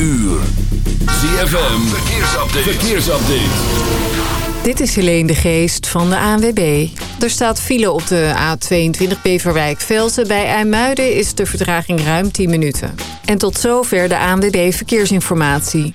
uur. Verkeersupdate. Dit is Helene de Geest van de ANWB. Er staat file op de A22 Beverwijk-Velsen. Bij IJmuiden is de vertraging ruim 10 minuten. En tot zover de ANWB Verkeersinformatie.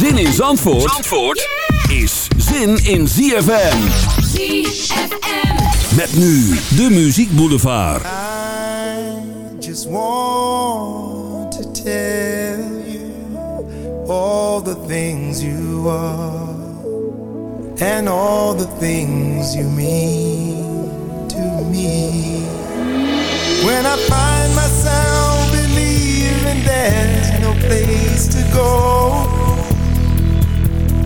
Zin in Zandvoort, Zandvoort is zin in ZFM. ZFM. Met nu de Muziek Boulevard. I just want to tell you all the things you are and all the things you mean to me. When I find myself believing there's no place to go,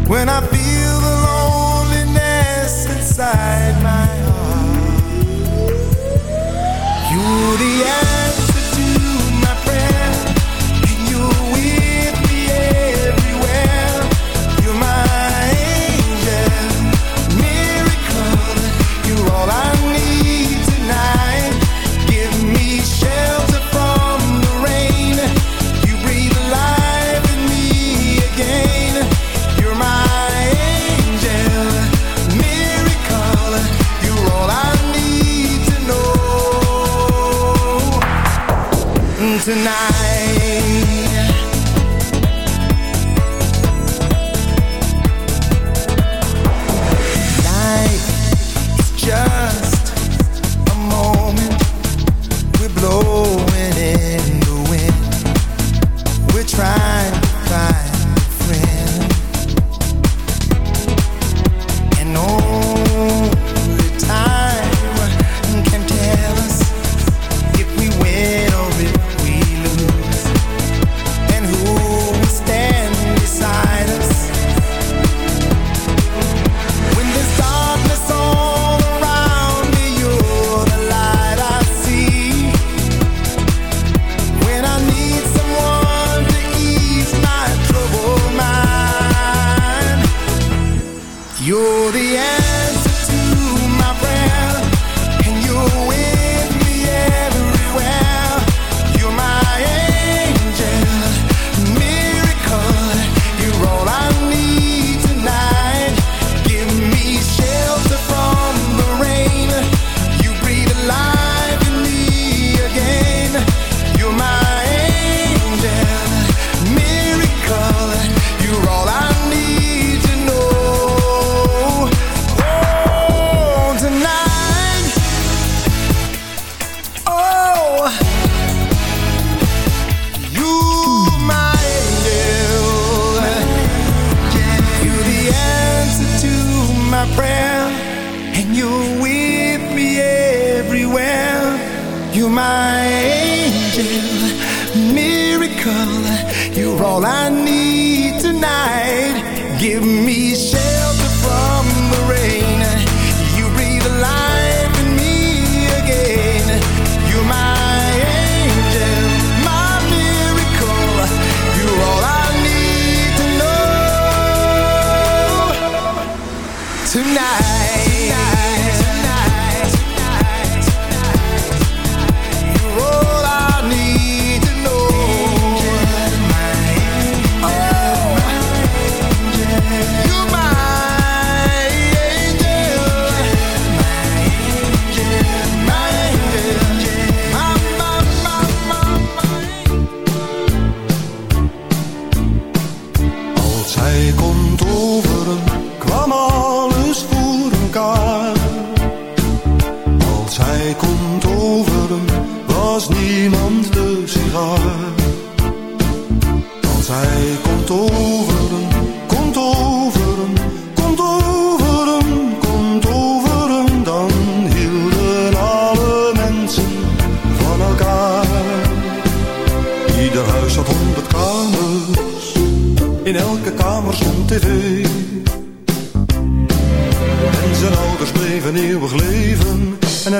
when I feel the loneliness inside my heart, you're the tonight. Miracle. You're all I need tonight. Give me shelter from the rain. You breathe life in me again. You're my angel, my miracle. You're all I need to know tonight.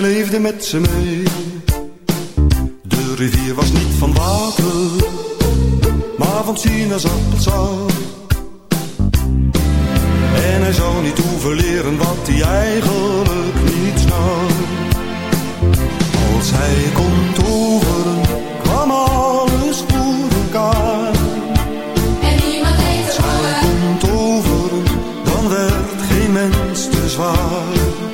leefde met ze mee. De rivier was niet van water, maar van sinaasappelsap. En hij zou niet hoeven leren wat hij eigenlijk niet snapt. Als hij kon toveren, kwam alles voor elkaar. En niemand heeft Als hij kon toveren, dan werd geen mens te zwaar.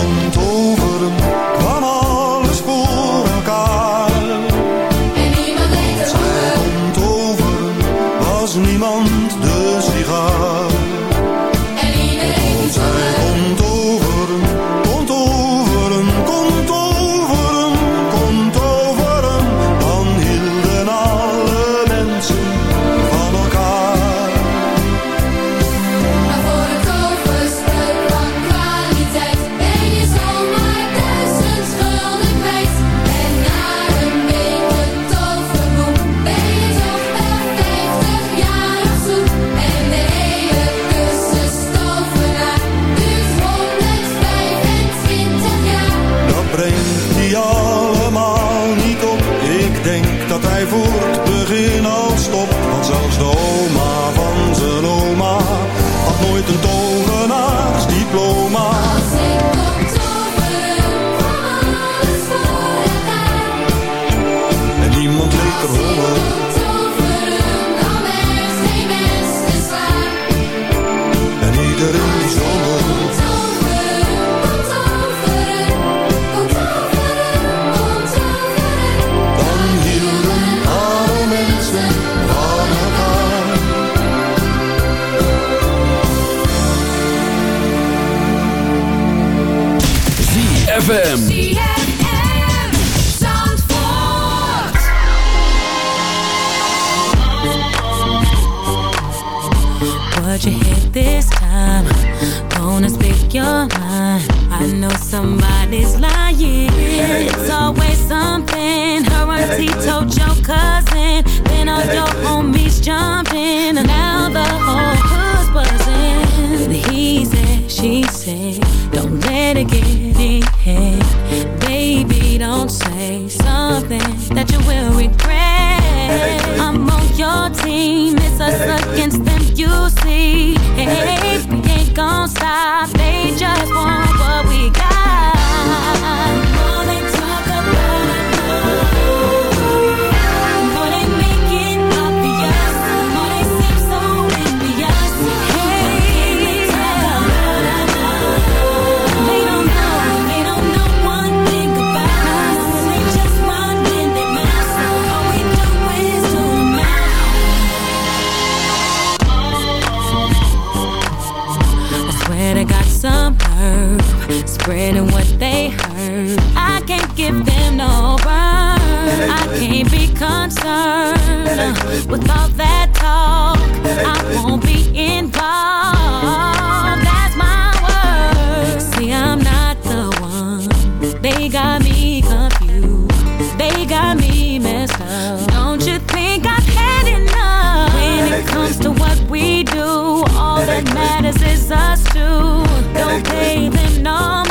got me confused. They got me messed up. Don't you think I've had enough? When it comes to what we do, all that matters is us two. Don't pay them no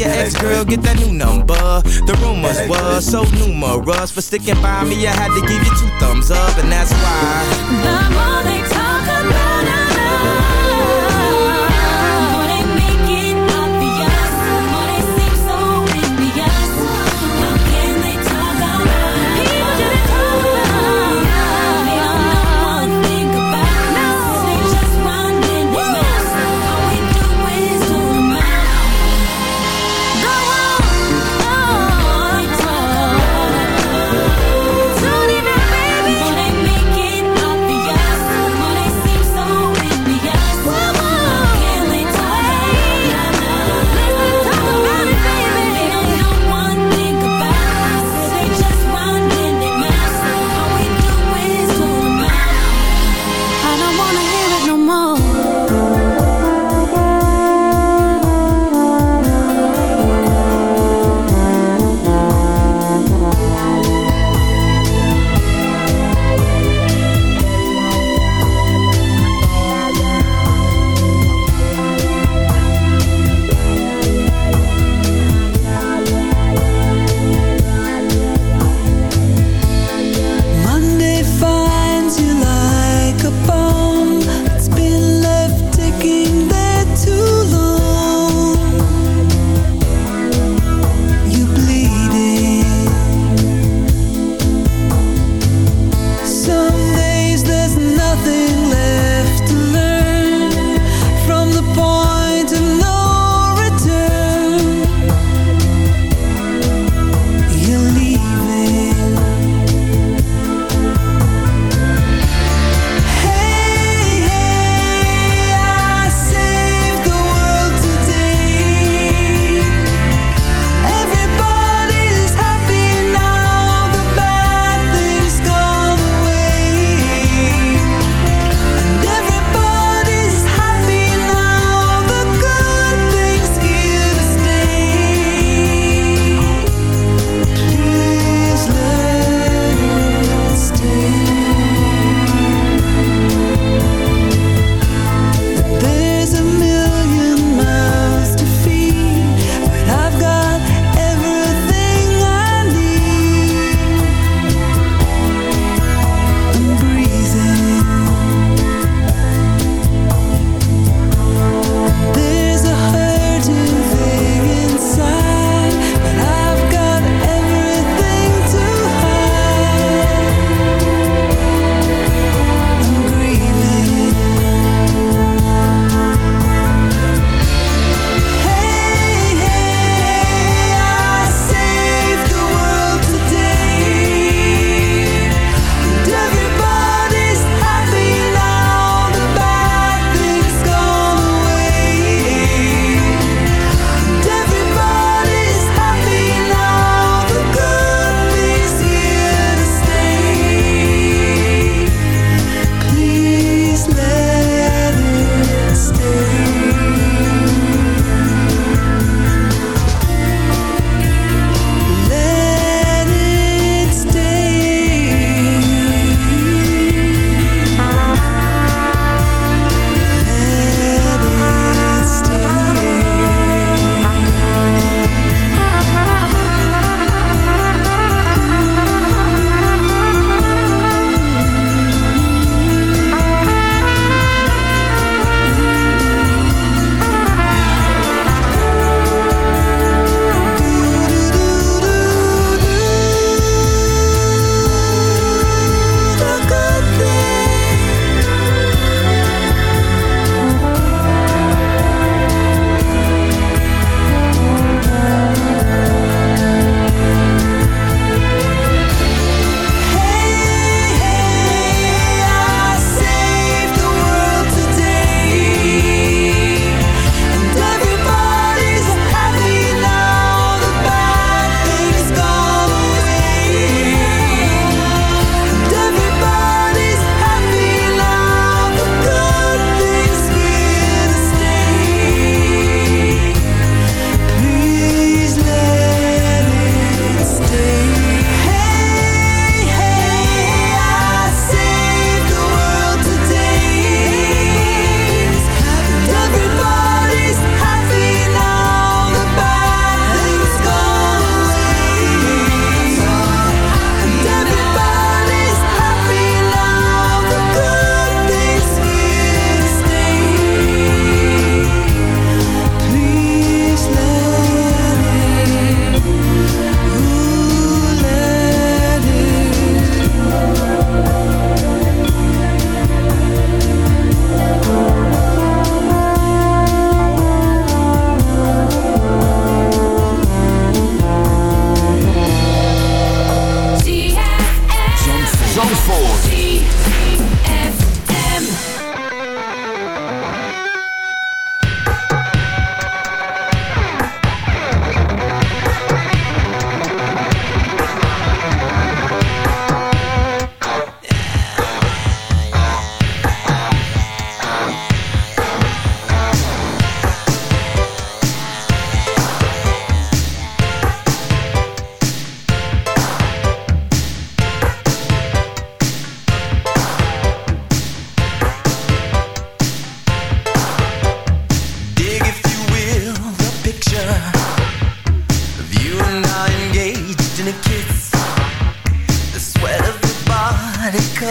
your ex girl get that new number. The rumors was so numerous. For sticking by me, I had to give you two thumbs up, and that's why. The more they talk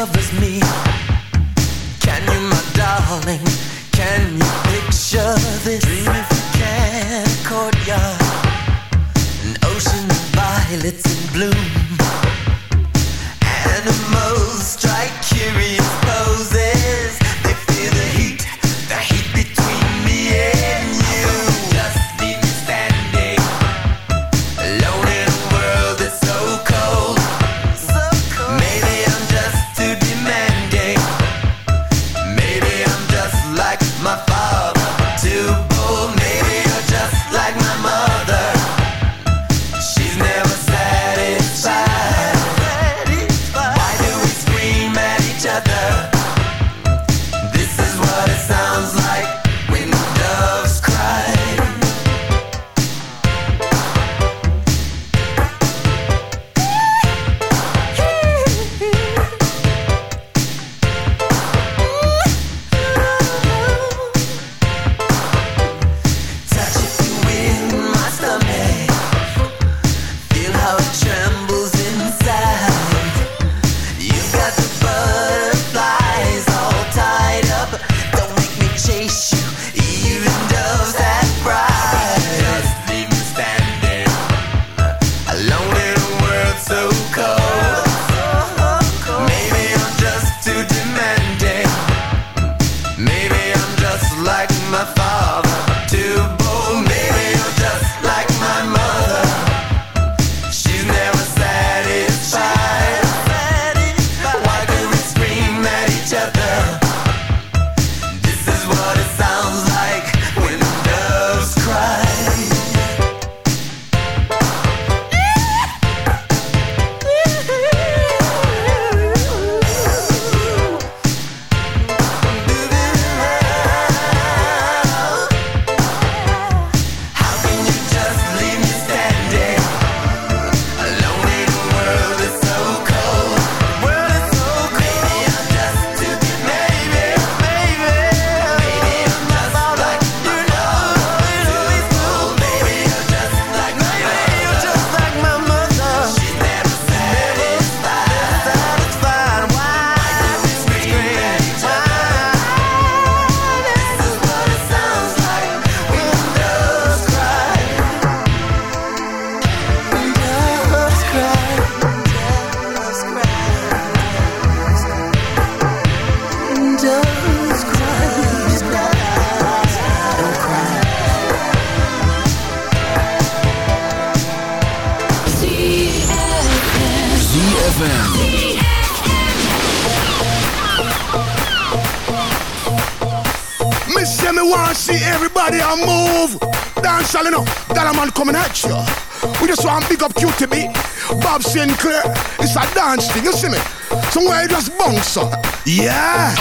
covers me. Can you, my darling? Dance thing, you see me? Somewhere you just bounce up. Yeah.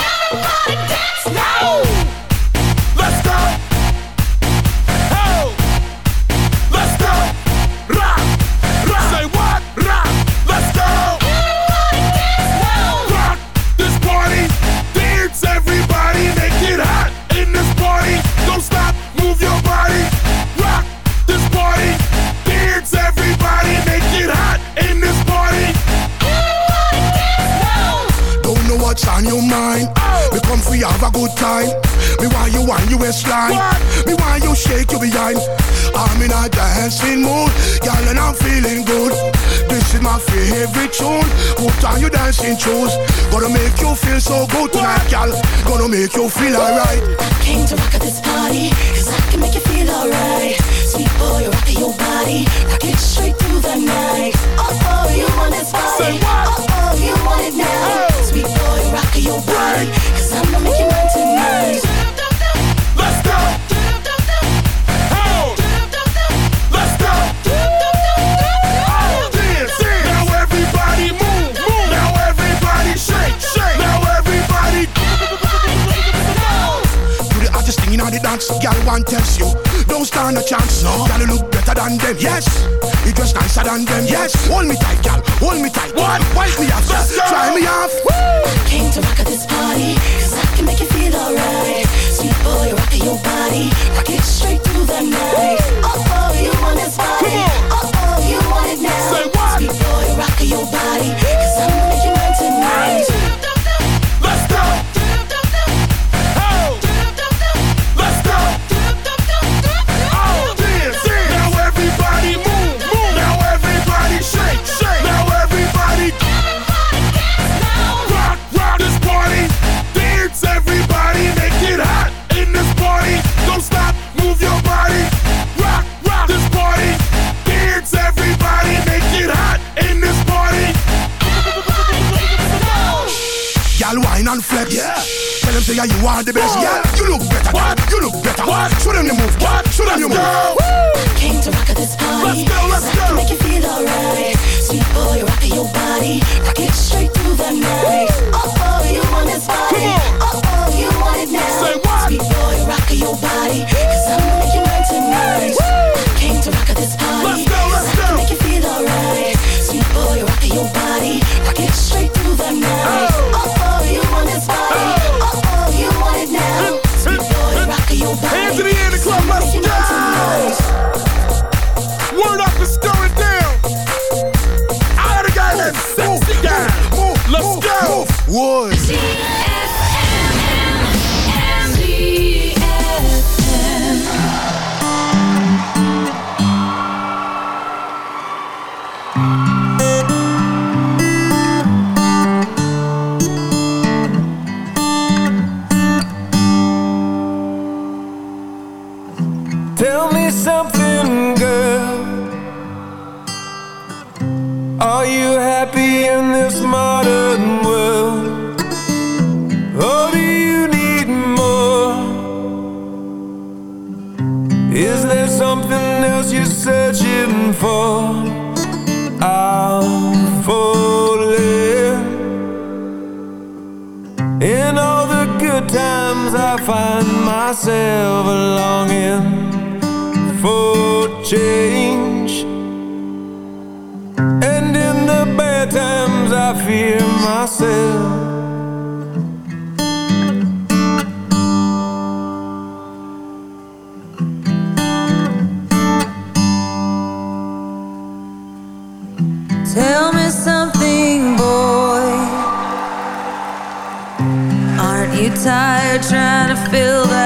On your mind. Oh. We come for you have a good time. Me want you on your waistline. Me want you shake your behind. I'm in a dancing mood, girl, and I'm feeling good. This is my favorite tune. Put on your dancing shoes. Gonna make you feel so good tonight, girl. Gonna make you feel alright. I came to rock at this party, cause I can make you feel alright. Sweet boy, rocking your body, rock it straight through the night. Oh, oh, you want this body? Oh, oh, you want it now? Sweet boy, rocking your body, cause I'm gonna make you mine tonight. Let's go. Oh. Let's go. Oh, dance, dance. Now everybody move, move. Now everybody shake, shake. Now everybody. Do the hottest thing in all the dance, girl. One tells you, don't stand a chance. No, you look better than them. Yes, you dress nicer than them. Yes, hold me tight, girl. Hold me tight. What? Wipe me off, try me off. I Came to rock at this party, cause I can make you feel alright. Sweet boy, rocking your body, rock it straight through the night. Oh, oh, you want this body? Oh, oh, you want it now? Say what? Sweet boy, you're your body, cause I'm gonna make you mine tonight. Y'all wine and flex. Yeah. Tell them say yeah, you are the best. What? Yeah, you look better. What? You look better. What? Show them the move. What? Show them the move. go. Came to rock at this party. Let's go, let's Cause I can go. Make you feel alright. Sweet boy, rockin' your body. Rock it straight through the night. Oh, oh, you want this body. Come on. Oh, oh, you want it now. Say what? Sweet boy, rockin' your body. Go. Aren't you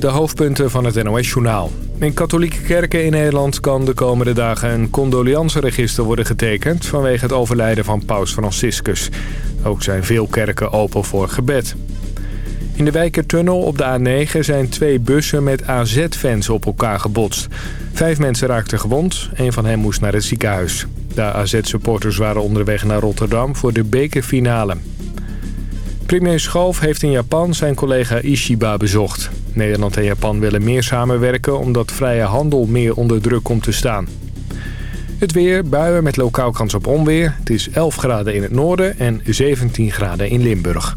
de hoofdpunten van het NOS-journaal. In katholieke kerken in Nederland kan de komende dagen een condolianceregister worden getekend... vanwege het overlijden van paus Franciscus. Ook zijn veel kerken open voor gebed. In de Wijkertunnel op de A9 zijn twee bussen met AZ-fans op elkaar gebotst. Vijf mensen raakten gewond, een van hen moest naar het ziekenhuis. De AZ-supporters waren onderweg naar Rotterdam voor de bekerfinale. Premier Schoof heeft in Japan zijn collega Ishiba bezocht. Nederland en Japan willen meer samenwerken omdat vrije handel meer onder druk komt te staan. Het weer, buien met lokaal kans op onweer. Het is 11 graden in het noorden en 17 graden in Limburg.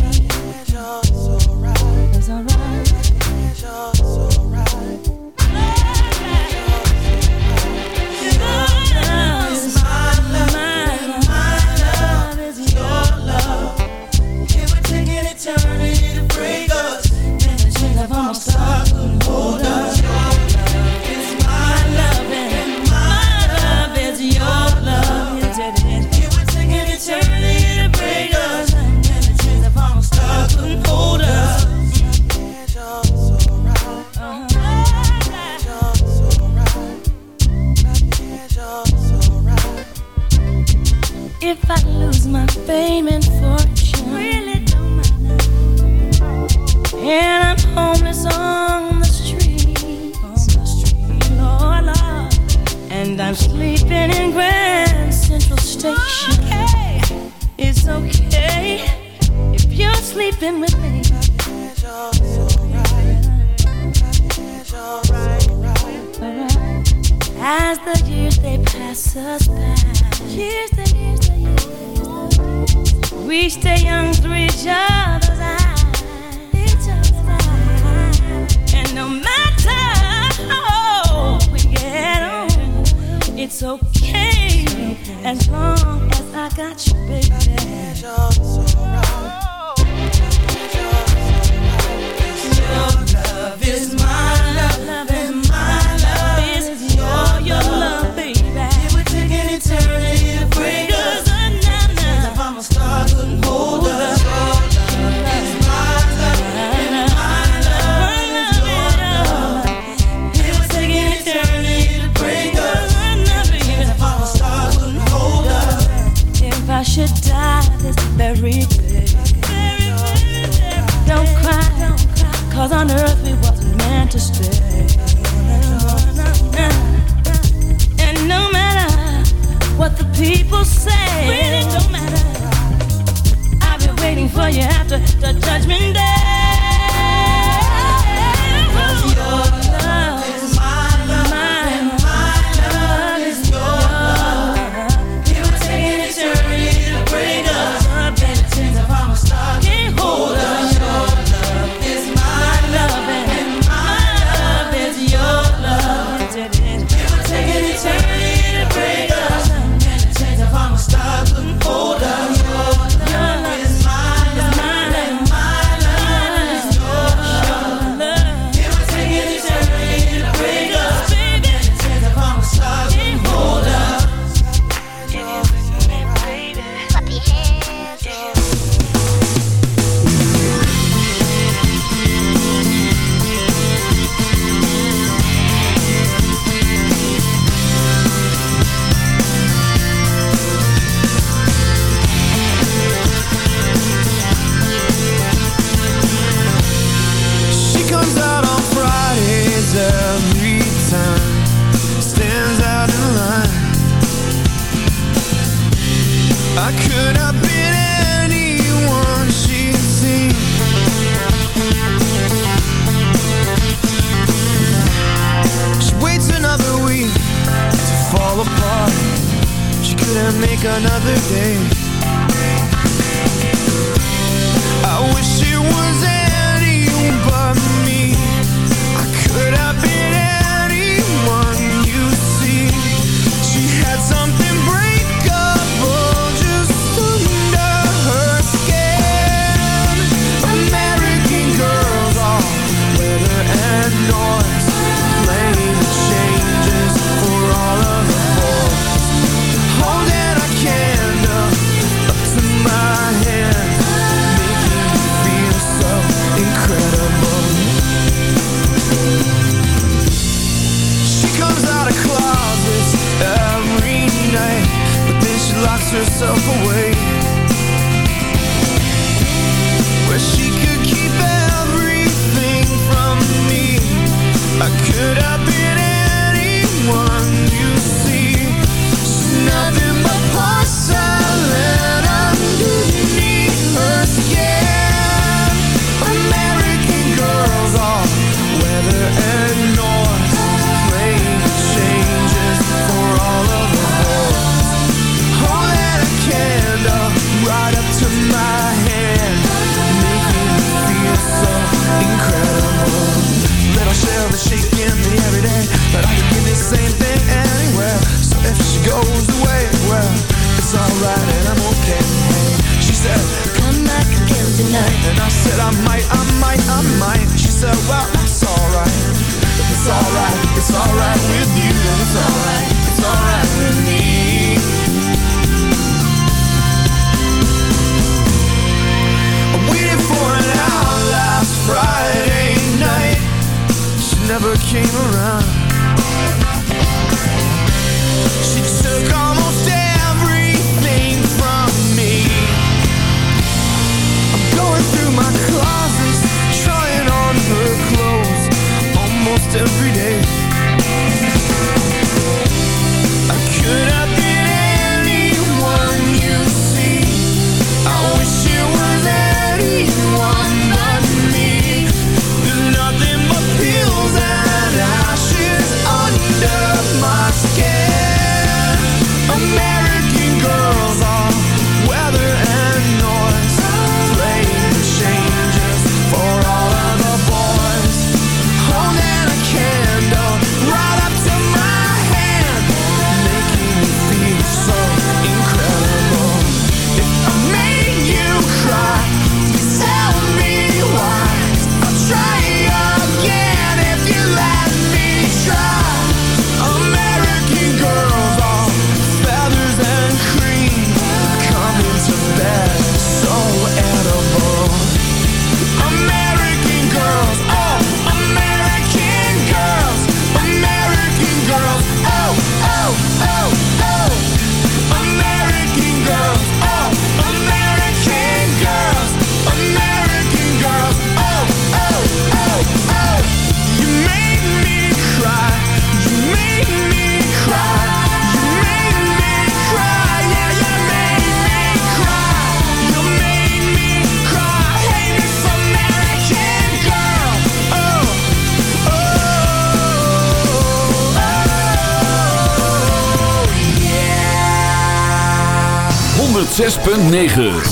106.9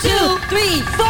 two, three, four.